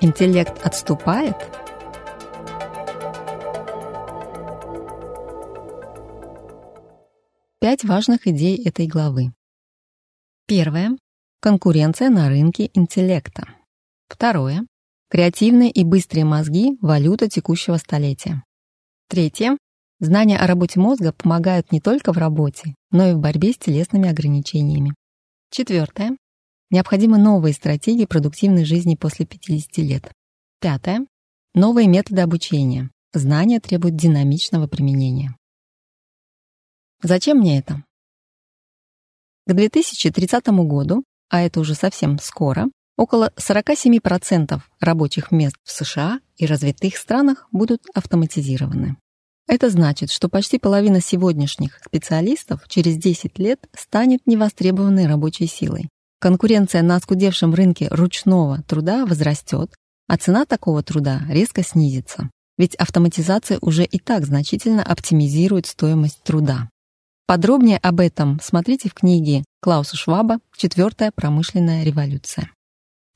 Интеллект отступает? Пять важных идей этой главы. Первое. Конкуренция на рынке интеллекта. Второе. Креативные и быстрые мозги – валюта текущего столетия. Третье. Знания о работе мозга помогают не только в работе, но и в борьбе с телесными ограничениями. Четвертое. Необходимы новые стратегии продуктивной жизни после 50 лет. Пятое. Новые методы обучения. Знания требуют динамичного применения. Зачем мне это? К 2030 году, а это уже совсем скоро, около 47% рабочих мест в США и развитых странах будут автоматизированы. Это значит, что почти половина сегодняшних специалистов через 10 лет станет невостребованной рабочей силой. Конкуренция на оскудевшем рынке ручного труда возрастет, а цена такого труда резко снизится. Ведь автоматизация уже и так значительно оптимизирует стоимость труда. Подробнее об этом смотрите в книге Клауса Шваба «Четвертая промышленная революция».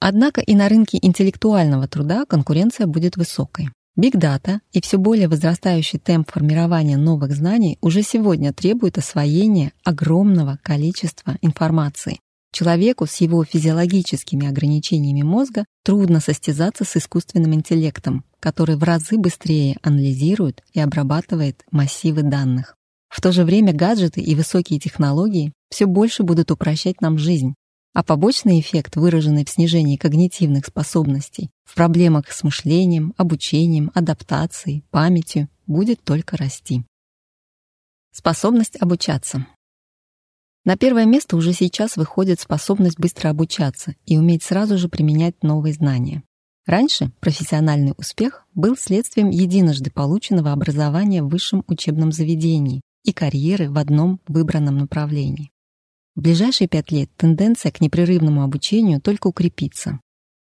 Однако и на рынке интеллектуального труда конкуренция будет высокой. Big data и все более возрастающий темп формирования новых знаний уже сегодня требует освоения огромного количества информации, Человеку с его физиологическими ограничениями мозга трудно состязаться с искусственным интеллектом, который в разы быстрее анализирует и обрабатывает массивы данных. В то же время гаджеты и высокие технологии все больше будут упрощать нам жизнь, а побочный эффект, выраженный в снижении когнитивных способностей, в проблемах с мышлением, обучением, адаптацией, памятью, будет только расти. Способность обучаться. На первое место уже сейчас выходит способность быстро обучаться и уметь сразу же применять новые знания. Раньше профессиональный успех был следствием единожды полученного образования в высшем учебном заведении и карьеры в одном выбранном направлении. В ближайшие пять лет тенденция к непрерывному обучению только укрепится.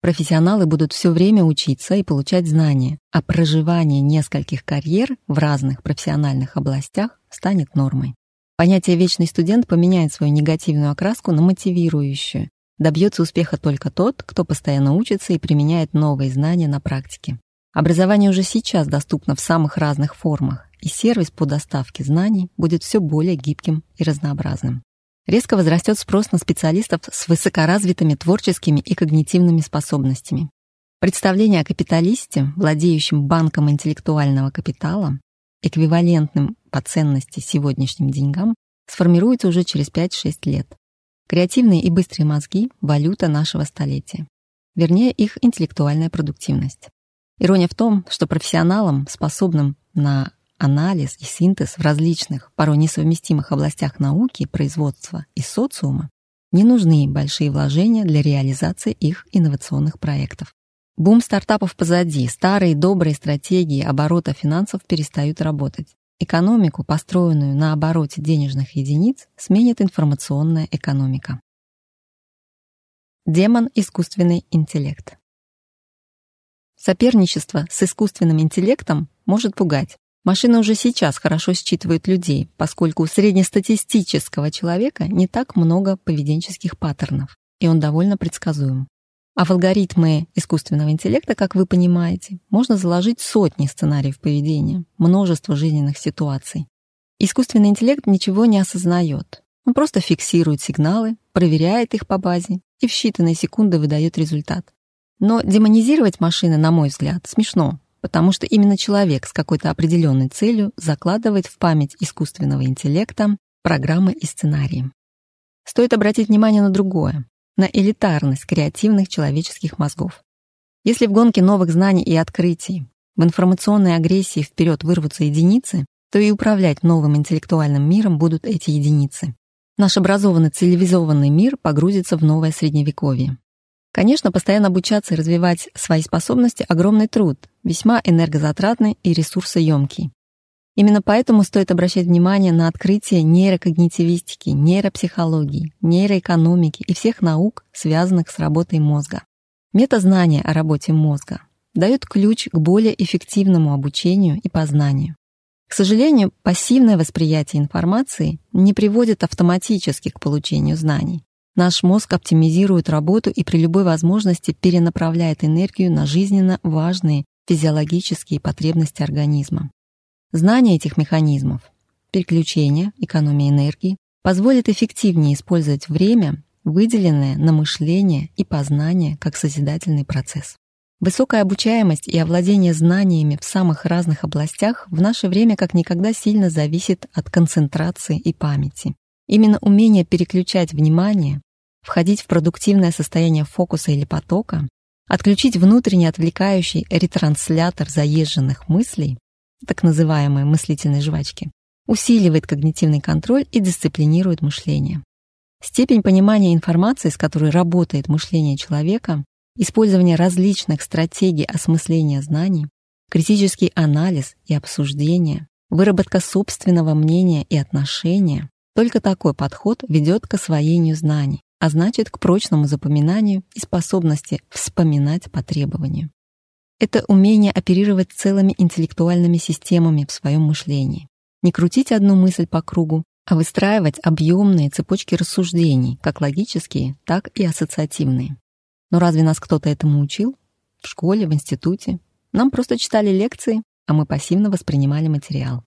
Профессионалы будут все время учиться и получать знания, а проживание нескольких карьер в разных профессиональных областях станет нормой. Понятие «вечный студент» поменяет свою негативную окраску на мотивирующую. Добьется успеха только тот, кто постоянно учится и применяет новые знания на практике. Образование уже сейчас доступно в самых разных формах, и сервис по доставке знаний будет все более гибким и разнообразным. Резко возрастет спрос на специалистов с высокоразвитыми творческими и когнитивными способностями. Представление о капиталисте, владеющем банком интеллектуального капитала, эквивалентным по ценности сегодняшним деньгам, сформируется уже через 5-6 лет. Креативные и быстрые мозги — валюта нашего столетия. Вернее, их интеллектуальная продуктивность. Ирония в том, что профессионалам, способным на анализ и синтез в различных, порой несовместимых областях науки, производства и социума, не нужны большие вложения для реализации их инновационных проектов. Бум стартапов позади, старые добрые стратегии оборота финансов перестают работать. Экономику, построенную на обороте денежных единиц, сменит информационная экономика. Демон – искусственный интеллект. Соперничество с искусственным интеллектом может пугать. Машина уже сейчас хорошо считывает людей, поскольку у среднестатистического человека не так много поведенческих паттернов, и он довольно предсказуем. А в алгоритмы искусственного интеллекта, как вы понимаете, можно заложить сотни сценариев поведения, множество жизненных ситуаций. Искусственный интеллект ничего не осознает. Он просто фиксирует сигналы, проверяет их по базе и в считанные секунды выдает результат. Но демонизировать машины, на мой взгляд, смешно, потому что именно человек с какой-то определенной целью закладывает в память искусственного интеллекта программы и сценарии. Стоит обратить внимание на другое на элитарность креативных человеческих мозгов. Если в гонке новых знаний и открытий в информационной агрессии вперед вырвутся единицы, то и управлять новым интеллектуальным миром будут эти единицы. Наш образованный цивилизованный мир погрузится в новое средневековье. Конечно, постоянно обучаться и развивать свои способности – огромный труд, весьма энергозатратный и ресурсоемкий. Именно поэтому стоит обращать внимание на открытие нейрокогнитивистики, нейропсихологии, нейроэкономики и всех наук, связанных с работой мозга. Метазнание о работе мозга, дает ключ к более эффективному обучению и познанию. К сожалению, пассивное восприятие информации не приводит автоматически к получению знаний. Наш мозг оптимизирует работу и при любой возможности перенаправляет энергию на жизненно важные физиологические потребности организма. Знание этих механизмов, переключение, экономия энергии, позволит эффективнее использовать время, выделенное на мышление и познание как созидательный процесс. Высокая обучаемость и овладение знаниями в самых разных областях в наше время как никогда сильно зависит от концентрации и памяти. Именно умение переключать внимание, входить в продуктивное состояние фокуса или потока, отключить внутренне отвлекающий ретранслятор заезженных мыслей, так называемые мыслительные жвачки, усиливает когнитивный контроль и дисциплинирует мышление. Степень понимания информации, с которой работает мышление человека, Использование различных стратегий осмысления знаний, критический анализ и обсуждение, выработка собственного мнения и отношения — только такой подход ведет к освоению знаний, а значит, к прочному запоминанию и способности вспоминать по требованию. Это умение оперировать целыми интеллектуальными системами в своем мышлении. Не крутить одну мысль по кругу, а выстраивать объемные цепочки рассуждений, как логические, так и ассоциативные. Но разве нас кто-то этому учил? В школе, в институте? Нам просто читали лекции, а мы пассивно воспринимали материал.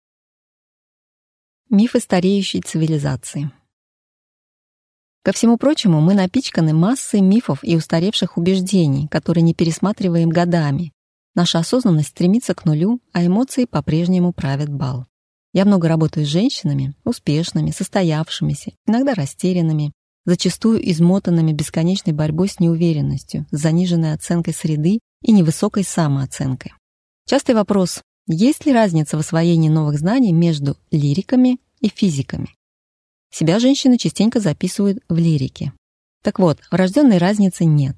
Мифы стареющей цивилизации. Ко всему прочему, мы напичканы массой мифов и устаревших убеждений, которые не пересматриваем годами. Наша осознанность стремится к нулю, а эмоции по-прежнему правят бал. Я много работаю с женщинами, успешными, состоявшимися, иногда растерянными, зачастую измотанными бесконечной борьбой с неуверенностью, с заниженной оценкой среды и невысокой самооценкой. Частый вопрос, есть ли разница в освоении новых знаний между лириками и физиками? Себя женщины частенько записывают в лирике. Так вот, врожденной разницы нет.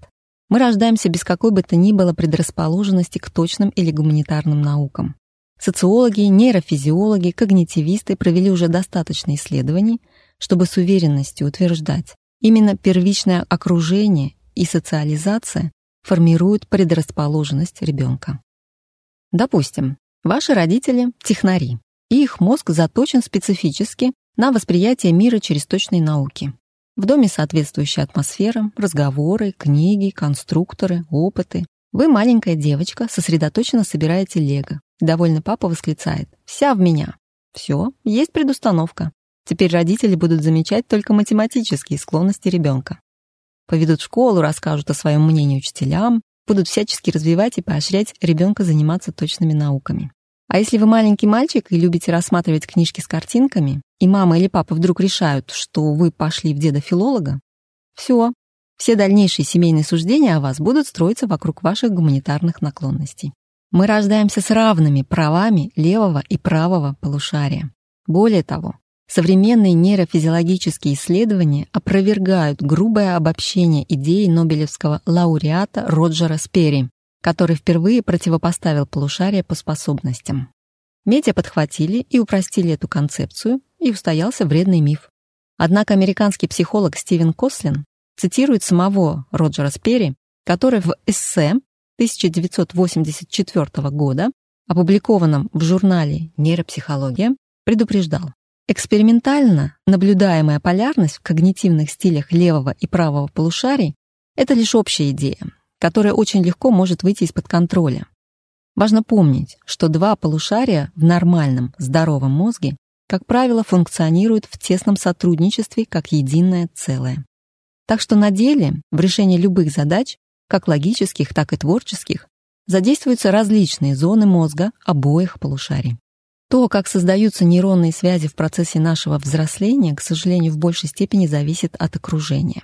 Мы рождаемся без какой бы то ни было предрасположенности к точным или гуманитарным наукам. Социологи, нейрофизиологи, когнитивисты провели уже достаточно исследований, чтобы с уверенностью утверждать, именно первичное окружение и социализация формируют предрасположенность ребенка. Допустим, ваши родители — технари, и их мозг заточен специфически на восприятие мира через точные науки. В доме соответствующая атмосфера, разговоры, книги, конструкторы, опыты. Вы, маленькая девочка, сосредоточенно собираете лего. Довольный папа восклицает «Вся в меня». Все, есть предустановка. Теперь родители будут замечать только математические склонности ребенка. Поведут в школу, расскажут о своем мнении учителям, будут всячески развивать и поощрять ребенка заниматься точными науками. А если вы маленький мальчик и любите рассматривать книжки с картинками, и мама или папа вдруг решают, что вы пошли в деда-филолога, все, все дальнейшие семейные суждения о вас будут строиться вокруг ваших гуманитарных наклонностей. Мы рождаемся с равными правами левого и правого полушария. Более того, Современные нейрофизиологические исследования опровергают грубое обобщение идеи нобелевского лауреата Роджера Спери, который впервые противопоставил полушария по способностям. Медиа подхватили и упростили эту концепцию, и устоялся вредный миф. Однако американский психолог Стивен Кослин цитирует самого Роджера Спери, который в эссе 1984 года, опубликованном в журнале «Нейропсихология», предупреждал. Экспериментально наблюдаемая полярность в когнитивных стилях левого и правого полушарий — это лишь общая идея, которая очень легко может выйти из-под контроля. Важно помнить, что два полушария в нормальном, здоровом мозге, как правило, функционируют в тесном сотрудничестве как единое целое. Так что на деле в решении любых задач, как логических, так и творческих, задействуются различные зоны мозга обоих полушарий. То, как создаются нейронные связи в процессе нашего взросления, к сожалению, в большей степени зависит от окружения.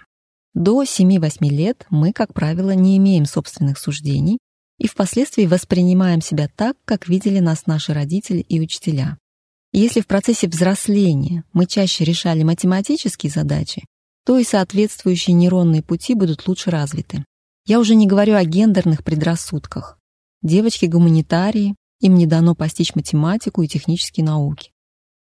До 7-8 лет мы, как правило, не имеем собственных суждений и впоследствии воспринимаем себя так, как видели нас наши родители и учителя. Если в процессе взросления мы чаще решали математические задачи, то и соответствующие нейронные пути будут лучше развиты. Я уже не говорю о гендерных предрассудках. Девочки-гуманитарии им не дано постичь математику и технические науки.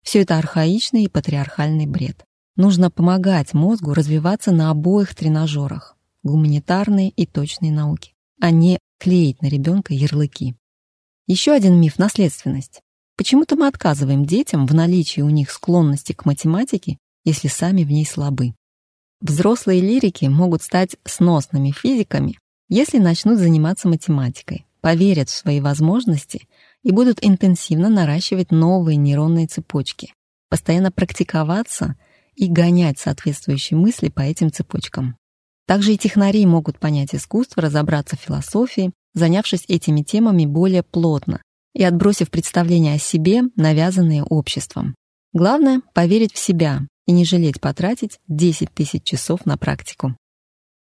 Все это архаичный и патриархальный бред. Нужно помогать мозгу развиваться на обоих тренажерах – гуманитарные и точные науки, а не клеить на ребенка ярлыки. Еще один миф — наследственность. Почему-то мы отказываем детям в наличии у них склонности к математике, если сами в ней слабы. Взрослые лирики могут стать сносными физиками, если начнут заниматься математикой, поверят в свои возможности и будут интенсивно наращивать новые нейронные цепочки, постоянно практиковаться и гонять соответствующие мысли по этим цепочкам. Также и технари могут понять искусство, разобраться в философии, занявшись этими темами более плотно и отбросив представления о себе, навязанные обществом. Главное — поверить в себя и не жалеть потратить 10 тысяч часов на практику.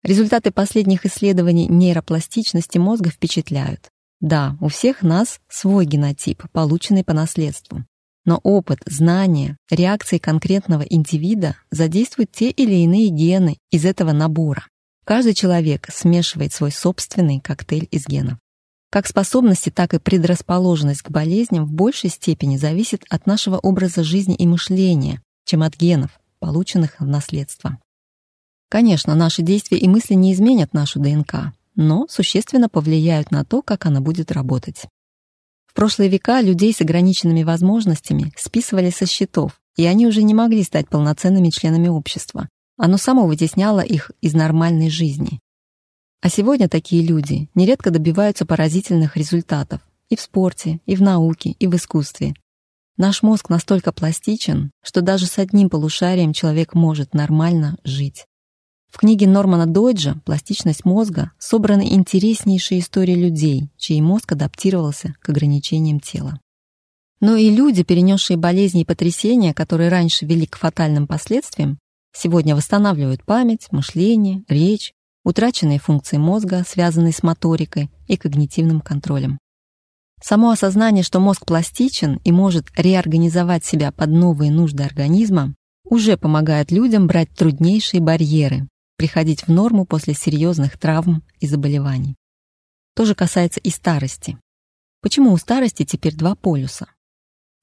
Результаты последних исследований нейропластичности мозга впечатляют. Да, у всех нас свой генотип, полученный по наследству. Но опыт, знания, реакции конкретного индивида задействуют те или иные гены из этого набора. Каждый человек смешивает свой собственный коктейль из генов. Как способности, так и предрасположенность к болезням в большей степени зависит от нашего образа жизни и мышления, чем от генов, полученных в наследство. Конечно, наши действия и мысли не изменят нашу ДНК, но существенно повлияют на то, как она будет работать. В прошлые века людей с ограниченными возможностями списывали со счетов, и они уже не могли стать полноценными членами общества. Оно само вытесняло их из нормальной жизни. А сегодня такие люди нередко добиваются поразительных результатов и в спорте, и в науке, и в искусстве. Наш мозг настолько пластичен, что даже с одним полушарием человек может нормально жить. В книге Нормана Дойджа «Пластичность мозга» собраны интереснейшие истории людей, чей мозг адаптировался к ограничениям тела. Но и люди, перенесшие болезни и потрясения, которые раньше вели к фатальным последствиям, сегодня восстанавливают память, мышление, речь, утраченные функции мозга, связанные с моторикой и когнитивным контролем. Само осознание, что мозг пластичен и может реорганизовать себя под новые нужды организма, уже помогает людям брать труднейшие барьеры, приходить в норму после серьезных травм и заболеваний. То же касается и старости. Почему у старости теперь два полюса?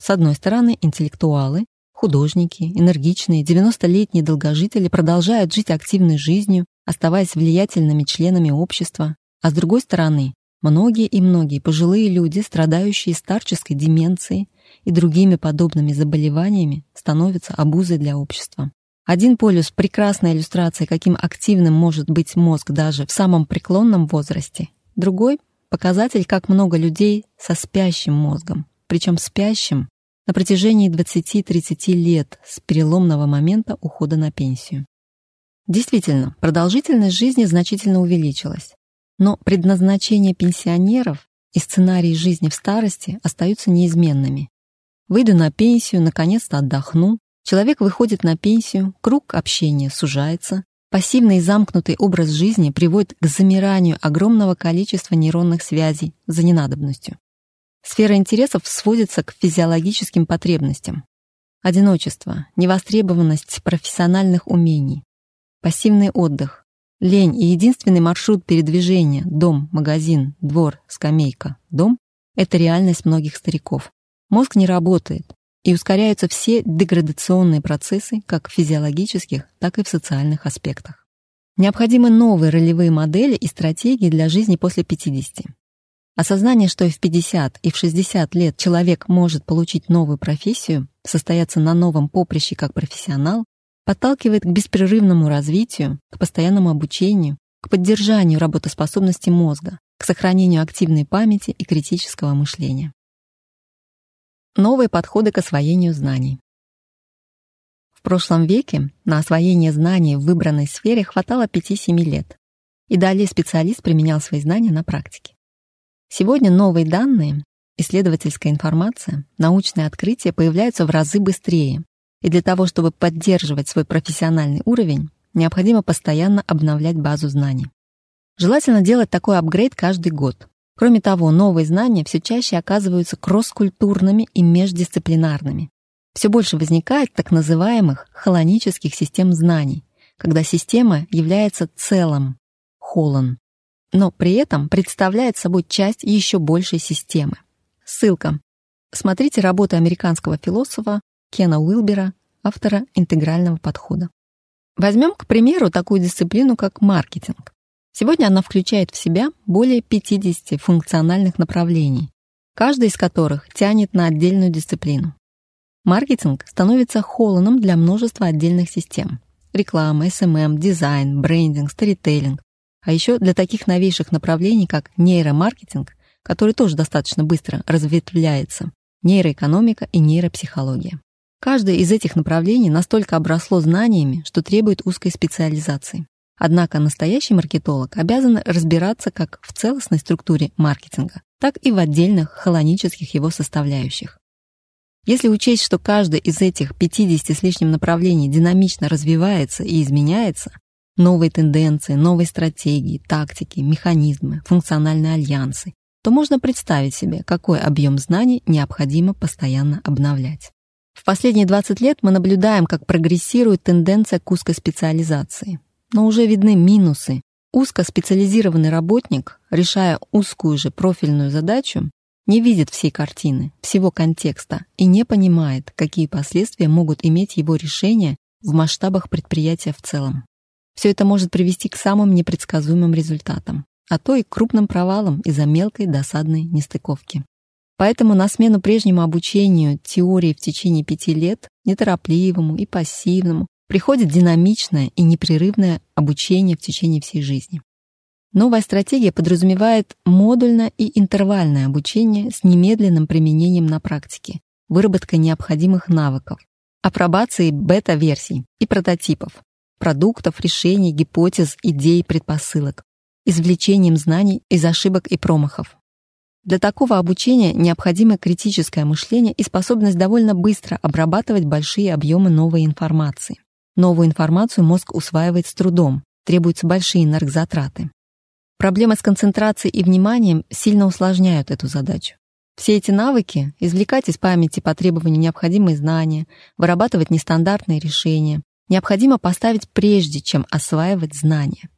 С одной стороны, интеллектуалы, художники, энергичные, 90-летние долгожители продолжают жить активной жизнью, оставаясь влиятельными членами общества, а с другой стороны, многие и многие пожилые люди, страдающие старческой деменцией и другими подобными заболеваниями, становятся обузой для общества. Один полюс — прекрасная иллюстрация, каким активным может быть мозг даже в самом преклонном возрасте. Другой — показатель, как много людей со спящим мозгом, причем спящим на протяжении 20-30 лет с переломного момента ухода на пенсию. Действительно, продолжительность жизни значительно увеличилась, но предназначение пенсионеров и сценарии жизни в старости остаются неизменными. Выйду на пенсию, наконец-то отдохну, Человек выходит на пенсию, круг общения сужается, пассивный и замкнутый образ жизни приводит к замиранию огромного количества нейронных связей за ненадобностью. Сфера интересов сводится к физиологическим потребностям. Одиночество, невостребованность профессиональных умений, пассивный отдых, лень и единственный маршрут передвижения – дом, магазин, двор, скамейка, дом – это реальность многих стариков. Мозг не работает, и ускоряются все деградационные процессы как в физиологических, так и в социальных аспектах. Необходимы новые ролевые модели и стратегии для жизни после 50. Осознание, что и в 50, и в 60 лет человек может получить новую профессию, состояться на новом поприще как профессионал, подталкивает к беспрерывному развитию, к постоянному обучению, к поддержанию работоспособности мозга, к сохранению активной памяти и критического мышления. Новые подходы к освоению знаний. В прошлом веке на освоение знаний в выбранной сфере хватало 5-7 лет, и далее специалист применял свои знания на практике. Сегодня новые данные, исследовательская информация, научные открытия появляются в разы быстрее, и для того, чтобы поддерживать свой профессиональный уровень, необходимо постоянно обновлять базу знаний. Желательно делать такой апгрейд каждый год, Кроме того, новые знания все чаще оказываются кросс-культурными и междисциплинарными. Все больше возникает так называемых холонических систем знаний, когда система является целым, холон, но при этом представляет собой часть еще большей системы. Ссылка. Смотрите работы американского философа Кена Уилбера, автора интегрального подхода. Возьмем, к примеру, такую дисциплину, как маркетинг. Сегодня она включает в себя более 50 функциональных направлений, каждый из которых тянет на отдельную дисциплину. Маркетинг становится холланом для множества отдельных систем. Реклама, SMM, дизайн, брендинг, сторителлинг. А еще для таких новейших направлений, как нейромаркетинг, который тоже достаточно быстро разветвляется, нейроэкономика и нейропсихология. Каждое из этих направлений настолько обросло знаниями, что требует узкой специализации. Однако настоящий маркетолог обязан разбираться как в целостной структуре маркетинга, так и в отдельных холонических его составляющих. Если учесть, что каждое из этих 50 с лишним направлений динамично развивается и изменяется, новые тенденции, новые стратегии, тактики, механизмы, функциональные альянсы, то можно представить себе, какой объем знаний необходимо постоянно обновлять. В последние 20 лет мы наблюдаем, как прогрессирует тенденция к узкой специализации но уже видны минусы. Узкоспециализированный работник, решая узкую же профильную задачу, не видит всей картины, всего контекста и не понимает, какие последствия могут иметь его решение в масштабах предприятия в целом. Все это может привести к самым непредсказуемым результатам, а то и к крупным провалам из-за мелкой досадной нестыковки. Поэтому на смену прежнему обучению теории в течение пяти лет, неторопливому и пассивному, приходит динамичное и непрерывное обучение в течение всей жизни. Новая стратегия подразумевает модульное и интервальное обучение с немедленным применением на практике, выработкой необходимых навыков, апробацией бета-версий и прототипов, продуктов, решений, гипотез, идей, предпосылок, извлечением знаний из ошибок и промахов. Для такого обучения необходимо критическое мышление и способность довольно быстро обрабатывать большие объемы новой информации. Новую информацию мозг усваивает с трудом, требуются большие энергозатраты. Проблемы с концентрацией и вниманием сильно усложняют эту задачу. Все эти навыки — извлекать из памяти по требованию необходимые знания, вырабатывать нестандартные решения — необходимо поставить прежде, чем осваивать знания.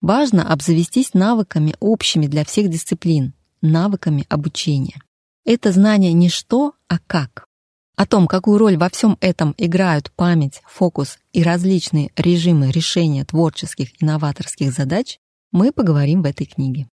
Важно обзавестись навыками общими для всех дисциплин, навыками обучения. Это знание не что, а как. О том, какую роль во всем этом играют память, фокус и различные режимы решения творческих и новаторских задач, мы поговорим в этой книге.